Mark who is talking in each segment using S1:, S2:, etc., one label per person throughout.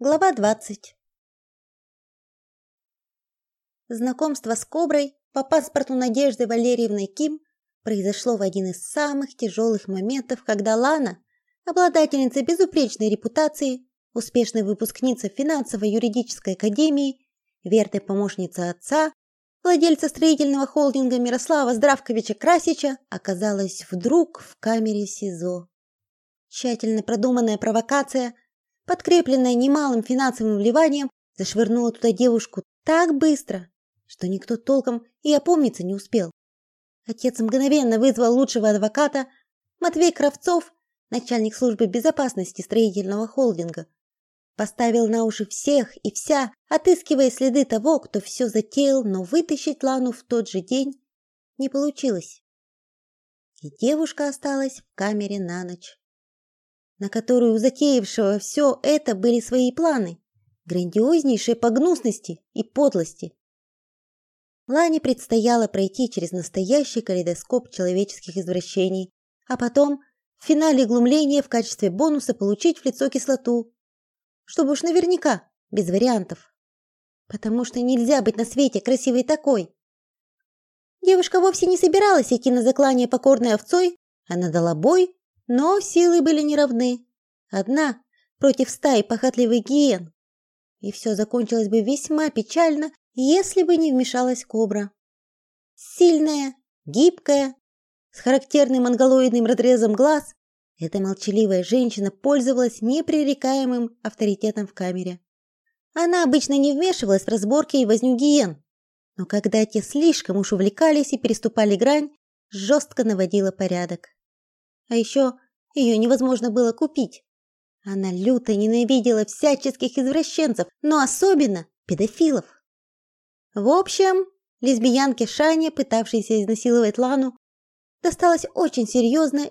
S1: Глава 20. Знакомство с Коброй по паспорту Надежды Валерьевны Ким произошло в один из самых тяжелых моментов, когда Лана, обладательница безупречной репутации, успешная выпускница финансово-юридической академии, верная помощница отца, владельца строительного холдинга Мирослава Здравковича Красича, оказалась вдруг в камере СИЗО. Тщательно продуманная провокация – подкрепленная немалым финансовым вливанием, зашвырнула туда девушку так быстро, что никто толком и опомниться не успел. Отец мгновенно вызвал лучшего адвоката, Матвей Кравцов, начальник службы безопасности строительного холдинга, поставил на уши всех и вся, отыскивая следы того, кто все затеял, но вытащить Лану в тот же день не получилось. И девушка осталась в камере на ночь на которую у затеявшего все это были свои планы, грандиознейшие по гнусности и подлости. Лане предстояло пройти через настоящий калейдоскоп человеческих извращений, а потом в финале глумления в качестве бонуса получить в лицо кислоту, чтобы уж наверняка, без вариантов. Потому что нельзя быть на свете красивой такой. Девушка вовсе не собиралась идти на заклание покорной овцой, она дала бой но силы были неравны. Одна против стаи похотливых гиен. И все закончилось бы весьма печально, если бы не вмешалась кобра. Сильная, гибкая, с характерным монголоидным разрезом глаз, эта молчаливая женщина пользовалась непререкаемым авторитетом в камере. Она обычно не вмешивалась в разборки и возню гиен, но когда те слишком уж увлекались и переступали грань, жестко наводила порядок. А еще ее невозможно было купить. Она люто ненавидела всяческих извращенцев, но особенно педофилов. В общем, лесбиянке Шане, пытавшейся изнасиловать Лану, досталось очень серьезно.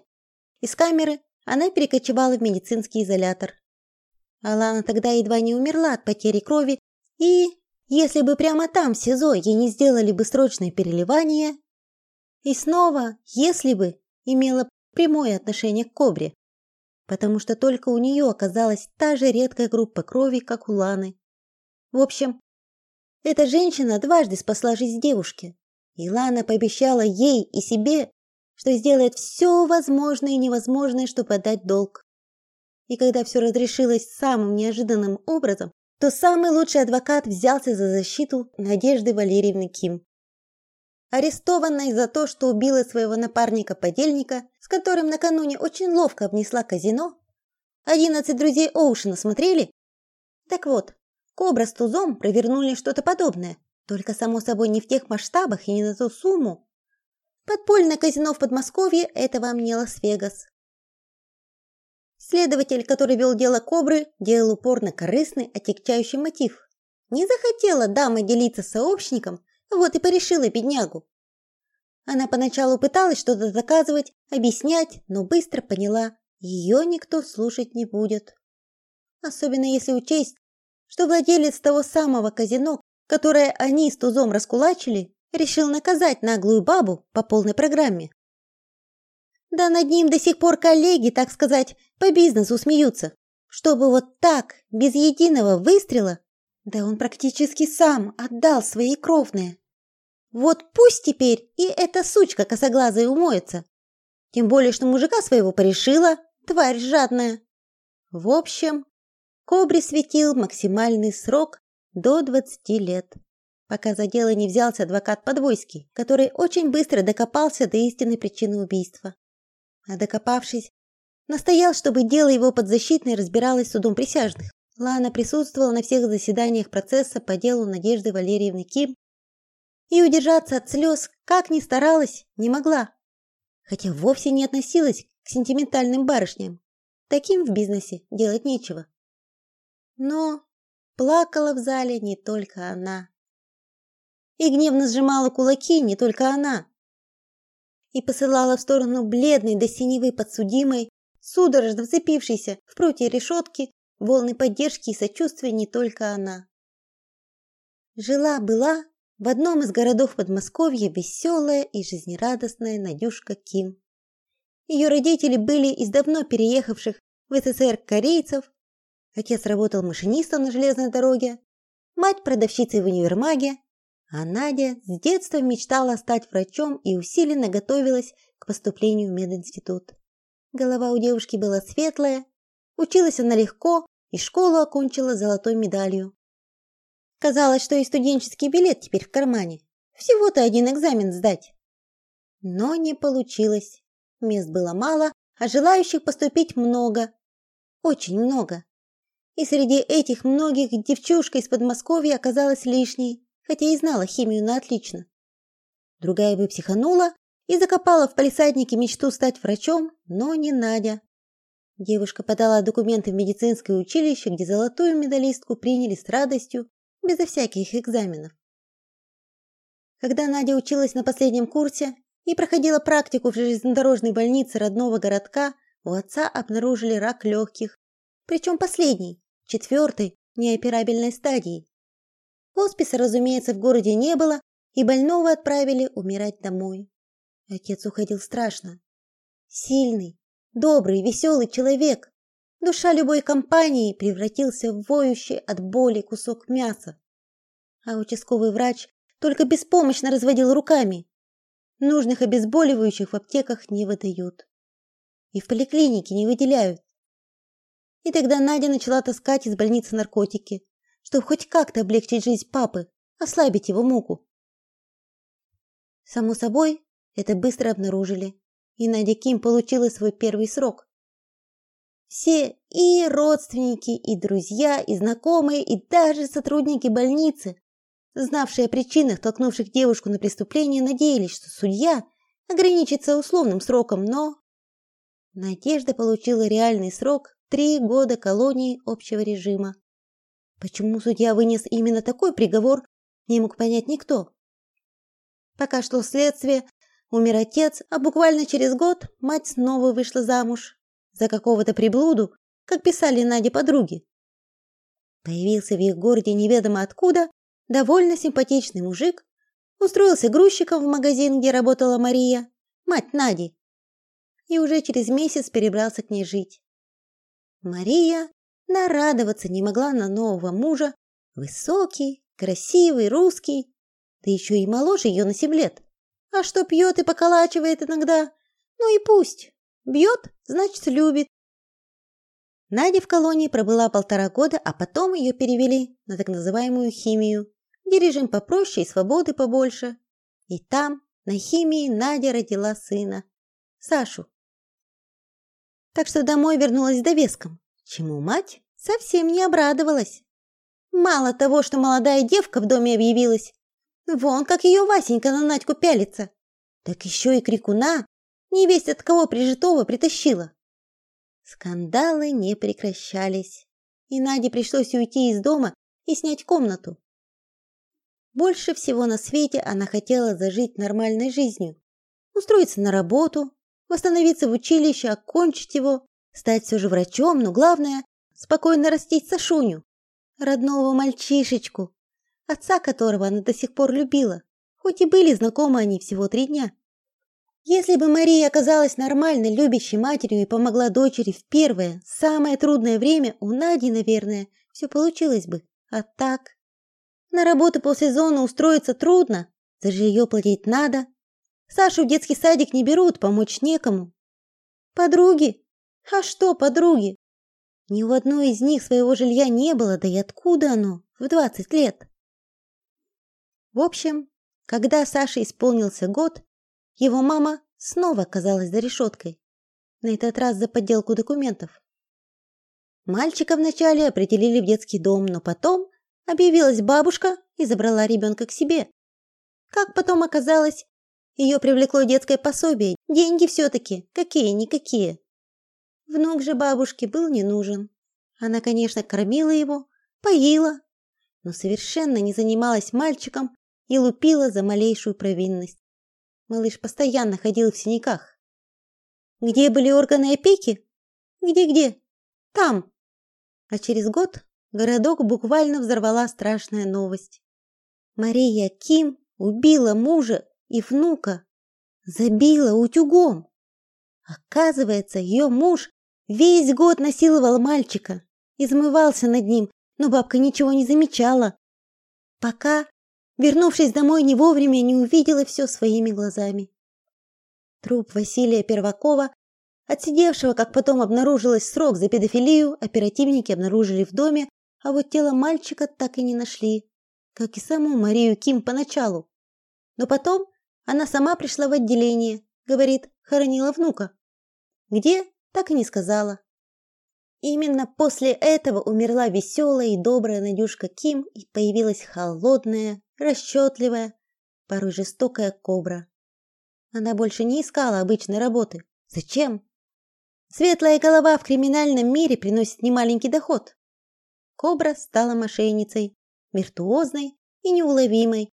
S1: Из камеры она перекочевала в медицинский изолятор. А Лана тогда едва не умерла от потери крови, и если бы прямо там, в СИЗО, ей не сделали бы срочное переливание, и снова, если бы имела прямое отношение к кобре, потому что только у нее оказалась та же редкая группа крови, как у Ланы. В общем, эта женщина дважды спасла жизнь девушки, и Лана пообещала ей и себе, что сделает все возможное и невозможное, чтобы отдать долг. И когда все разрешилось самым неожиданным образом, то самый лучший адвокат взялся за защиту Надежды Валерьевны Ким арестованной за то, что убила своего напарника-подельника, с которым накануне очень ловко обнесла казино. Одиннадцать друзей Оушена смотрели? Так вот, Кобра с Тузом провернули что-то подобное, только само собой не в тех масштабах и не на ту сумму. Подпольное казино в Подмосковье это вам не Лас-Вегас. Следователь, который вел дело Кобры, делал упор на корыстный, отягчающий мотив. Не захотела дама делиться с сообщником вот и порешила беднягу. Она поначалу пыталась что-то доказывать, объяснять, но быстро поняла, ее никто слушать не будет. Особенно если учесть, что владелец того самого казино, которое они с Тузом раскулачили, решил наказать наглую бабу по полной программе. Да над ним до сих пор коллеги, так сказать, по бизнесу смеются. Чтобы вот так, без единого выстрела, да он практически сам отдал свои кровные. Вот пусть теперь и эта сучка косоглазая умоется. Тем более, что мужика своего порешила, тварь жадная. В общем, Кобре светил максимальный срок до 20 лет, пока за дело не взялся адвокат Подвойский, который очень быстро докопался до истинной причины убийства. А докопавшись, настоял, чтобы дело его подзащитной разбиралось судом присяжных. Лана присутствовала на всех заседаниях процесса по делу Надежды Валерьевны Ким и удержаться от слез, как ни старалась, не могла. Хотя вовсе не относилась к сентиментальным барышням. Таким в бизнесе делать нечего. Но плакала в зале не только она. И гневно сжимала кулаки не только она. И посылала в сторону бледной до синевы подсудимой, судорожно вцепившейся в прутья решетки, волны поддержки и сочувствия не только она. Жила-была в одном из городов Подмосковья веселая и жизнерадостная Надюшка Ким. Ее родители были из давно переехавших в СССР корейцев, Отец работал машинистом на железной дороге, мать продавщицей в универмаге, а Надя с детства мечтала стать врачом и усиленно готовилась к поступлению в мединститут. Голова у девушки была светлая, училась она легко и школу окончила золотой медалью. Казалось, что и студенческий билет теперь в кармане. Всего-то один экзамен сдать. Но не получилось. Мест было мало, а желающих поступить много. Очень много. И среди этих многих девчушка из Подмосковья оказалась лишней, хотя и знала химию на отлично. Другая бы психанула и закопала в палисаднике мечту стать врачом, но не Надя. Девушка подала документы в медицинское училище, где золотую медалистку приняли с радостью, безо всяких экзаменов. Когда Надя училась на последнем курсе и проходила практику в железнодорожной больнице родного городка, у отца обнаружили рак легких, причем последний, четвертой, неоперабельной стадии. Хосписа, разумеется, в городе не было, и больного отправили умирать домой. Отец уходил страшно. Сильный, добрый, веселый человек. Душа любой компании превратился в воющий от боли кусок мяса. А участковый врач только беспомощно разводил руками. Нужных обезболивающих в аптеках не выдают. И в поликлинике не выделяют. И тогда Надя начала таскать из больницы наркотики, чтобы хоть как-то облегчить жизнь папы, ослабить его муку. Само собой, это быстро обнаружили, и Надя Ким получила свой первый срок. Все и родственники, и друзья, и знакомые, и даже сотрудники больницы, знавшие о причинах, толкнувших девушку на преступление, надеялись, что судья ограничится условным сроком, но Надежда получила реальный срок три года колонии общего режима. Почему судья вынес именно такой приговор, не мог понять никто. Пока шло следствие, умер отец, а буквально через год мать снова вышла замуж за какого-то приблуду, как писали Наде подруги. Появился в их городе неведомо откуда довольно симпатичный мужик, устроился грузчиком в магазин, где работала Мария, мать Нади, и уже через месяц перебрался к ней жить. Мария нарадоваться не могла на нового мужа, высокий, красивый, русский, да еще и моложе ее на семь лет. А что пьет и поколачивает иногда, ну и пусть. Бьет, значит, любит. Надя в колонии пробыла полтора года, а потом ее перевели на так называемую химию, где режим попроще и свободы побольше. И там, на химии, Надя родила сына, Сашу. Так что домой вернулась с довеском, чему мать совсем не обрадовалась. Мало того, что молодая девка в доме объявилась, Вон как ее Васенька на Надьку пялится. Так еще и крикуна, невесть от кого прижитого притащила. Скандалы не прекращались, и Наде пришлось уйти из дома и снять комнату. Больше всего на свете она хотела зажить нормальной жизнью, устроиться на работу, восстановиться в училище, окончить его, стать все же врачом, но главное спокойно растить Сашуню, родного мальчишечку, отца которого она до сих пор любила, хоть и были знакомы они всего три дня. Если бы Мария оказалась нормальной, любящей матерью и помогла дочери в первое, самое трудное время, у Нади, наверное, все получилось бы. А так, на работу по сезону устроиться трудно, за жилье платить надо. Сашу в детский садик не берут, помочь некому. Подруги? А что подруги? Ни у одной из них своего жилья не было, да и откуда оно в двадцать лет? В общем, когда Саше исполнился год, его мама снова оказалась за решеткой. На этот раз за подделку документов. Мальчика вначале определили в детский дом, но потом объявилась бабушка и забрала ребенка к себе. Как потом оказалось, ее привлекло детское пособие. Деньги все таки какие-никакие. Внук же бабушке был не нужен. Она, конечно, кормила его, поила, но совершенно не занималась мальчиком и лупила за малейшую провинность. Малыш постоянно ходил в синяках. Где были органы опеки? Где-где? Там. А через год городок буквально взорвала страшная новость. Мария Ким убила мужа и внука, забила утюгом. Оказывается, ее муж весь год насиловал мальчика, измывался над ним, но бабка ничего не замечала. Пока, вернувшись домой не вовремя, не увидела все своими глазами. Труп Василия Первакова, отсидевшего, как потом обнаружилось, срок за педофилию, оперативники обнаружили в доме, а вот тело мальчика так и не нашли, как и саму Марию Ким поначалу. Но потом она сама пришла в отделение, говорит, хоронила внука. Где? Так и не сказала. Именно после этого умерла веселая и добрая Надюшка Ким и появилась холодная, расчетливая, порой жестокая кобра. Она больше не искала обычной работы. Зачем? Светлая голова в криминальном мире приносит немаленький доход. Кобра стала мошенницей, виртуозной и неуловимой.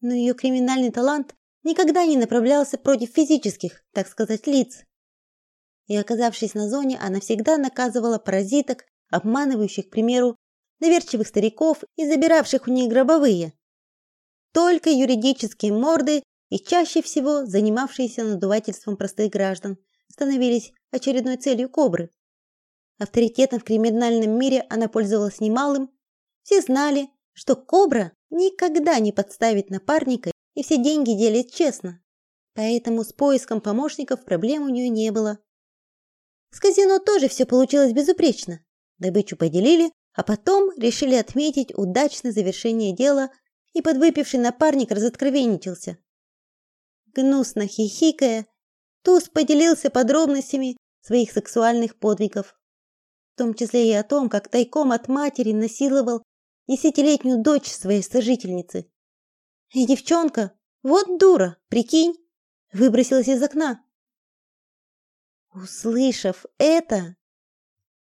S1: Но ее криминальный талант никогда не направлялся против физических, так сказать, лиц и, оказавшись на зоне, она всегда наказывала паразиток, обманывающих, к примеру, доверчивых стариков и забиравших у них гробовые. Только юридические морды и чаще всего занимавшиеся надувательством простых граждан становились очередной целью кобры. Авторитетом в криминальном мире она пользовалась немалым. Все знали, что кобра никогда не подставит напарника и все деньги делит честно. Поэтому с поиском помощников проблем у нее не было. С казино тоже все получилось безупречно. Добычу поделили, а потом решили отметить удачное завершение дела, и подвыпивший напарник разоткровенничался. Гнусно хихикая, Туз поделился подробностями своих сексуальных подвигов, в том числе и о том, как тайком от матери насиловал десятилетнюю дочь своей сожительницы. И девчонка, вот дура, прикинь, выбросилась из окна. Услышав это,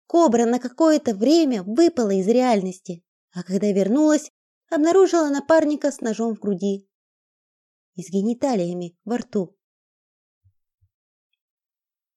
S1: кобра на какое-то время выпала из реальности, а когда вернулась, обнаружила напарника с ножом в груди и с гениталиями во рту.